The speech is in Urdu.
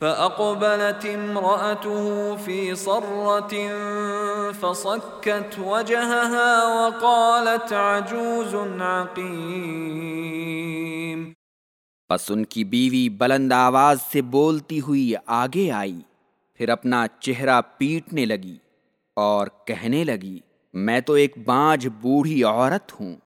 فأقبلت امرأته في صرة فصكت وجهها وقالت عجوز عقيم. پس ان کی بیوی بلند آواز سے بولتی ہوئی آگے آئی، پھر اپنا چہرہ پیٹنے لگی اور کہنے لگی، میں تو ایک بانجھ بوڑھی عورت ہوں۔